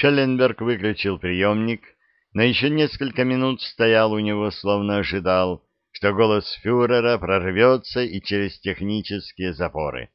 Шелленберг выключил приемник, но еще несколько минут стоял у него, словно ожидал, что голос фюрера прорвется и через технические запоры.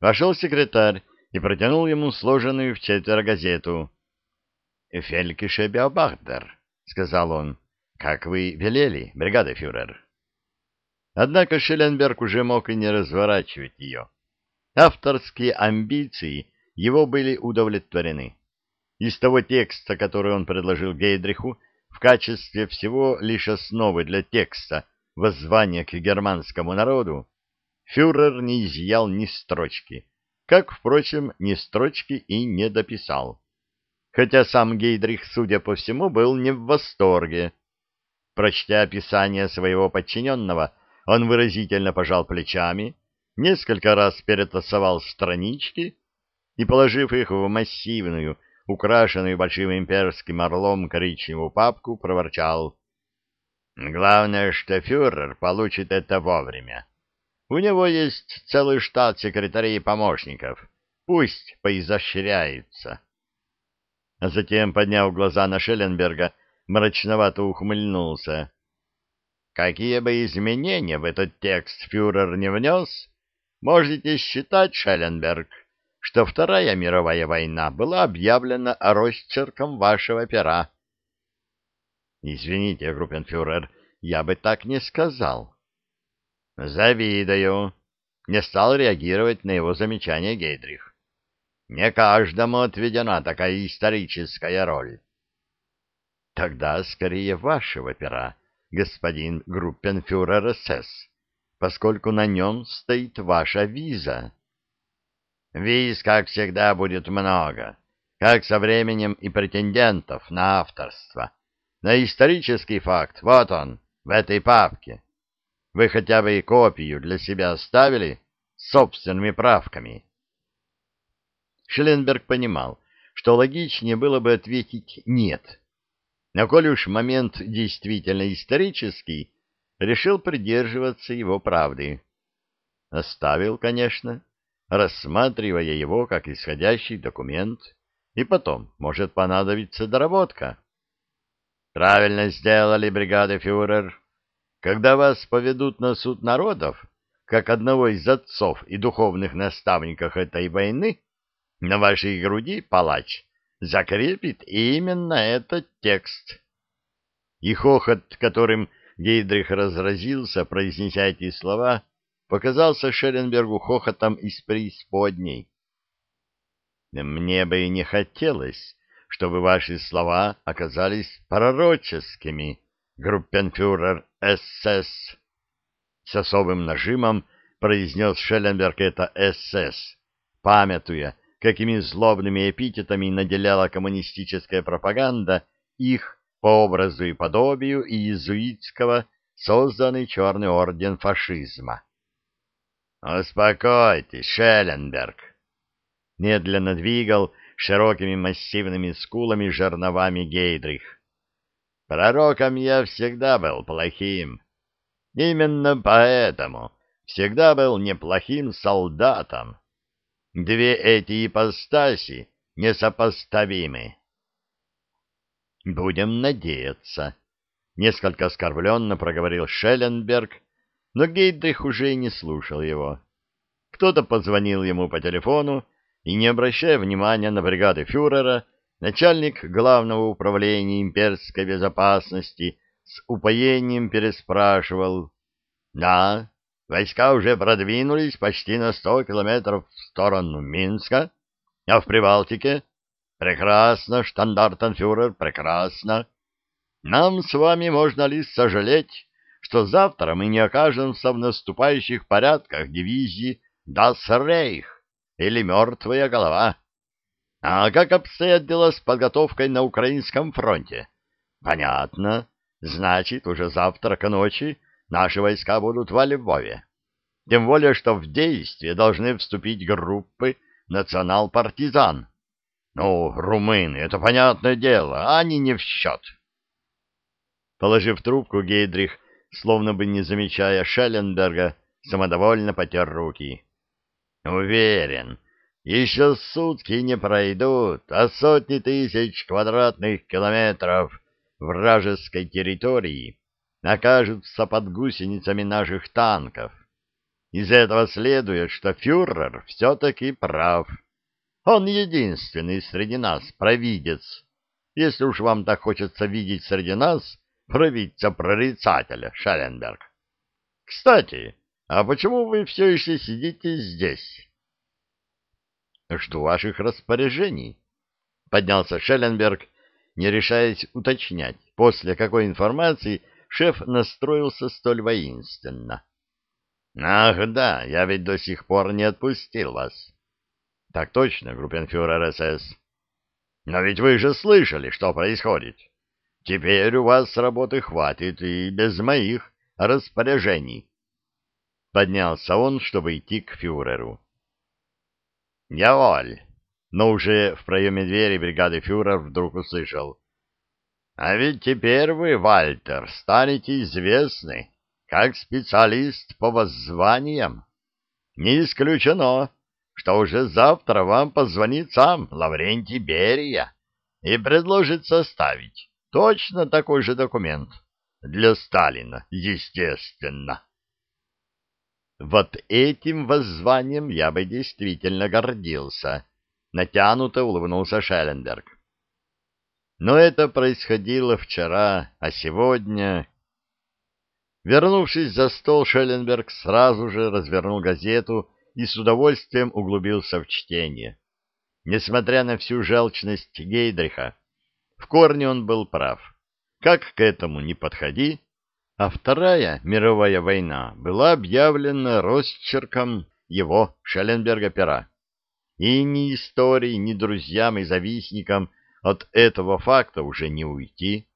Вошел секретарь и протянул ему сложенную в четверо газету. «Фелькише Биобахдер», — сказал он, — «как вы велели, бригада фюрер». Однако Шелленберг уже мог и не разворачивать ее. Авторские амбиции его были удовлетворены. Из того текста, который он предложил Гейдриху, в качестве всего лишь основы для текста воззвания к германскому народу, фюрер не изъял ни строчки, как, впрочем, ни строчки и не дописал. Хотя сам Гейдрих, судя по всему, был не в восторге. Прочтя описание своего подчиненного, он выразительно пожал плечами, несколько раз перетасовал странички и, положив их в массивную, украшенную большим имперским орлом коричневую папку, проворчал. «Главное, что фюрер получит это вовремя. У него есть целый штат секретарей и помощников. Пусть поизощряются». А затем, подняв глаза на Шелленберга, мрачновато ухмыльнулся. Какие бы изменения в этот текст фюрер не внес, можете считать, Шелленберг, что Вторая мировая война была объявлена росчерком вашего пера. Извините, группенфюрер, я бы так не сказал. Завидую. Не стал реагировать на его замечание Гейдрих. Не каждому отведена такая историческая роль. Тогда скорее вашего пера, господин группенфюрер СС, поскольку на нем стоит ваша виза. Виз, как всегда, будет много, как со временем и претендентов на авторство. На исторический факт, вот он, в этой папке. Вы хотя бы и копию для себя оставили с собственными правками. Шелленберг понимал, что логичнее было бы ответить «нет», но коли уж момент действительно исторический, решил придерживаться его правды. Оставил, конечно, рассматривая его как исходящий документ, и потом может понадобиться доработка. Правильно сделали, бригады фюрер. Когда вас поведут на суд народов, как одного из отцов и духовных наставников этой войны, на вашей груди палач закрепит именно этот текст. И хохот, которым Гейдрих разразился, произнеся эти слова, показался Шеренбергу хохотом из преисподней. «Мне бы и не хотелось, чтобы ваши слова оказались пророческими, группенфюрер СС». С особым нажимом произнес Шелленберг это «СС», памятуя, какими злобными эпитетами наделяла коммунистическая пропаганда их по образу и подобию иезуитского созданный черный орден фашизма. «Успокойтесь, Шелленберг!» Медленно двигал широкими массивными скулами жерновами Гейдрих. «Пророком я всегда был плохим. Именно поэтому всегда был неплохим солдатом. Две эти ипостаси несопоставимы. «Будем надеяться», — несколько оскорбленно проговорил Шелленберг, но Гейдрих уже и не слушал его. Кто-то позвонил ему по телефону, и, не обращая внимания на бригады фюрера, начальник главного управления имперской безопасности с упоением переспрашивал «Да, Войска уже продвинулись почти на сто километров в сторону Минска, а в Прибалтике прекрасно, штандартенфюрер, прекрасно. Нам с вами можно лишь сожалеть, что завтра мы не окажемся в наступающих порядках дивизии «Дас Рейх» или «Мертвая голова». А как обстоят дела с подготовкой на Украинском фронте? Понятно. Значит, уже завтра к ночи наши войска будут во Львове. Тем более, что в действие должны вступить группы национал-партизан. Ну, румыны, это понятное дело, они не в счет. Положив трубку, Гейдрих, словно бы не замечая Шелленберга, самодовольно потер руки. Уверен, Еще сутки не пройдут, а сотни тысяч квадратных километров вражеской территории окажутся под гусеницами наших танков. Из этого следует, что фюрер все-таки прав. Он единственный среди нас провидец. Если уж вам так хочется видеть среди нас провидца-прорицателя, Шелленберг. Кстати, а почему вы все еще сидите здесь? Жду ваших распоряжений. Поднялся Шелленберг, не решаясь уточнять, после какой информации шеф настроился столь воинственно. Ах, да, я ведь до сих пор не отпустил вас. Так точно, группенфюрер СС. Но ведь вы же слышали, что происходит. Теперь у вас работы хватит и без моих распоряжений. Поднялся он, чтобы идти к фюреру. Я воль. Но уже в проеме двери бригады фюрер вдруг услышал. А ведь теперь вы, Вальтер, станете известны как специалист по воззваниям. Не исключено, что уже завтра вам позвонит сам Лаврентий Берия и предложит составить точно такой же документ. Для Сталина, естественно. Вот этим воззванием я бы действительно гордился, натянуто улыбнулся Шелленберг. Но это происходило вчера, а сегодня... Вернувшись за стол, Шелленберг сразу же развернул газету и с удовольствием углубился в чтение. Несмотря на всю желчность Гейдриха, в корне он был прав. Как к этому не подходи, а Вторая мировая война была объявлена росчерком его, Шелленберга, пера. И ни истории, ни друзьям и завистникам от этого факта уже не уйти.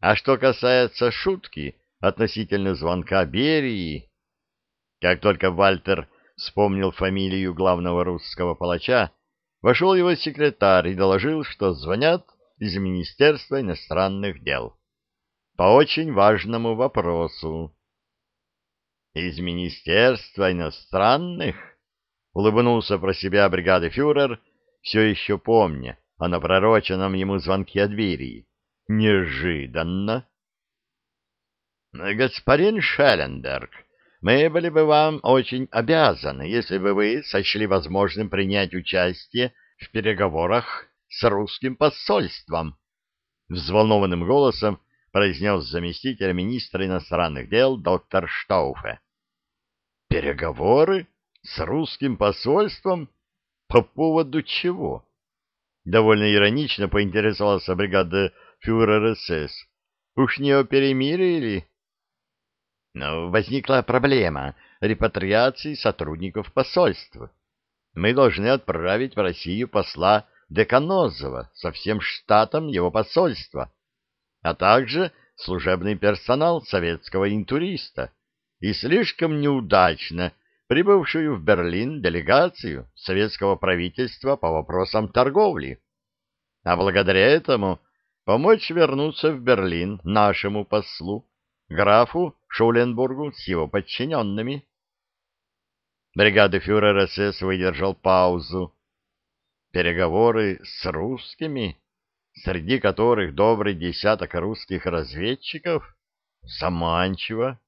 А что касается шутки относительно звонка Берии, как только Вальтер вспомнил фамилию главного русского палача, вошел его секретарь и доложил, что звонят из Министерства иностранных дел. По очень важному вопросу. «Из Министерства иностранных?» — улыбнулся про себя бригады фюрер, все еще помня о напророченном ему звонке от двери. «Неожиданно!» «Господин Шелленберг, мы были бы вам очень обязаны, если бы вы сочли возможным принять участие в переговорах с русским посольством. Взволнованным голосом произнес заместитель министра иностранных дел доктор Штауфе. Переговоры с русским посольством? По поводу чего? Довольно иронично поинтересовался бригада фюрер СС. Уж не о перемирии ли? Но возникла проблема репатриации сотрудников посольства. Мы должны отправить в Россию посла Деканозова со всем штатом его посольства, а также служебный персонал советского интуриста и слишком неудачно прибывшую в Берлин делегацию советского правительства по вопросам торговли. А благодаря этому помочь вернуться в Берлин нашему послу, графу Шуленбургу с его подчиненными. Бригада фюрера СС выдержал паузу. Переговоры с русскими, среди которых добрый десяток русских разведчиков? Заманчиво.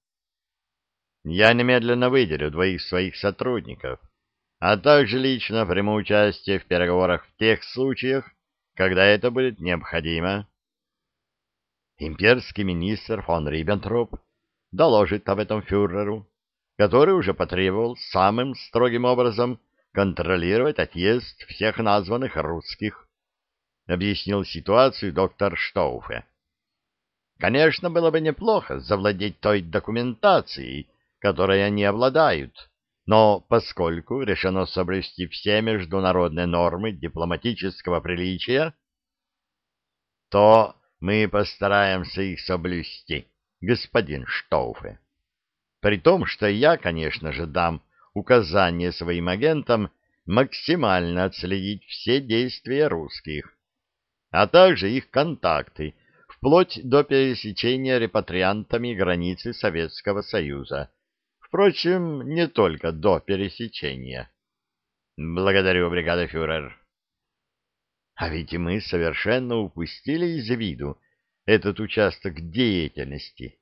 Я немедленно выделю двоих своих сотрудников, а также лично приму участие в переговорах в тех случаях, когда это будет необходимо. Имперский министр фон Риббентроп доложит об этом фюреру, который уже потребовал самым строгим образом контролировать отъезд всех названных русских, объяснил ситуацию доктор Штауфе. Конечно, было бы неплохо завладеть той документацией, которой они обладают, но поскольку решено соблюсти все международные нормы дипломатического приличия, то мы постараемся их соблюсти, господин Штауфе. При том, что я, конечно же, дам указание своим агентам максимально отследить все действия русских, а также их контакты, вплоть до пересечения репатриантами границы Советского Союза. Впрочем, не только до пересечения. Благодарю, бригада фюрер. А ведь мы совершенно упустили из виду этот участок деятельности.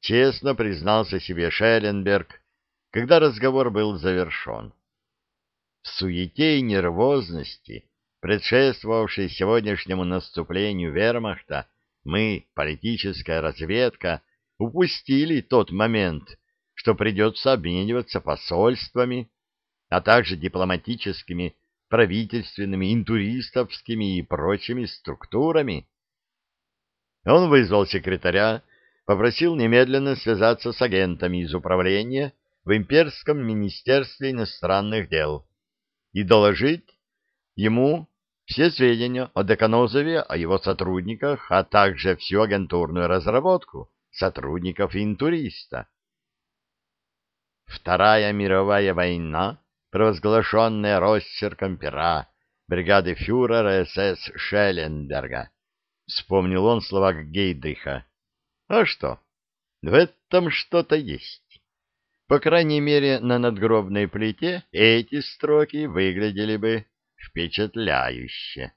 Честно признался себе Шелленберг, когда разговор был завершен. В суете и нервозности, предшествовавшей сегодняшнему наступлению вермахта, мы, политическая разведка, упустили тот момент, что придется обмениваться посольствами, а также дипломатическими, правительственными, интуристовскими и прочими структурами. Он вызвал секретаря, попросил немедленно связаться с агентами из управления в Имперском министерстве иностранных дел и доложить ему все сведения о Деканозове, о его сотрудниках, а также всю агентурную разработку сотрудников интуриста. Вторая мировая война, провозглашенная росчерком пера бригады фюрера СС Шелленберга, вспомнил он слова Гейдриха. А что? В этом что-то есть. По крайней мере, на надгробной плите эти строки выглядели бы впечатляюще.